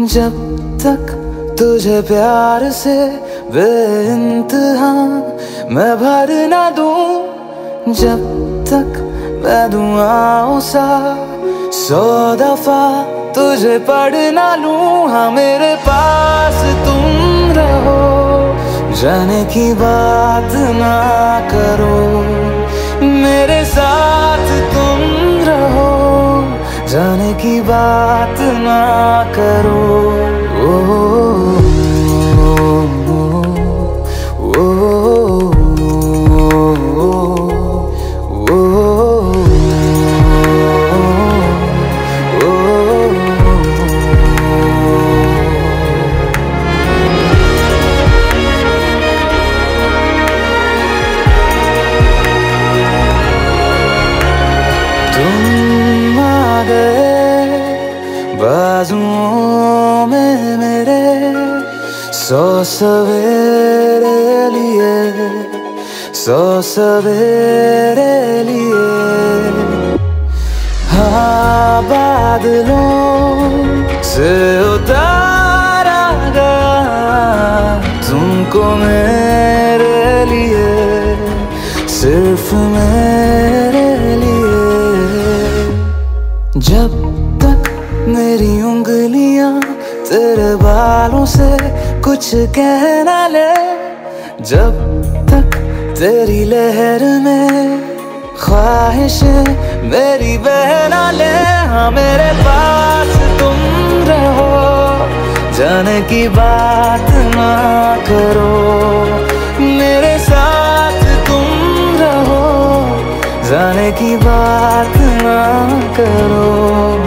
जब तक तुझे प्यार से बेइंतहा मैं भर ना दूँ, जब तक मैं दुआओं सा सौ दफ़ा तुझे पढ़ ना लूँ। हाँ मेरे पास तुम रहो, जाने की बात ना करो। मेरे साथ ना करो। ओ, सौ सवेरे लिए, सौ सवेरे लिए। हाँ बादलों से उतारा गया, तुमको मेरे लिए, सिर्फ़ मेरे लिए। जब तक मेरी उंगलियाँ तेरे बालों से कुछ कहना ले, जब तक तेरी लहर में ख्वाहिश मेरी बहना ले। हाँ मेरे पास तुम रहो, जाने की बात ना करो। मेरे साथ तुम रहो, जाने की बात ना करो।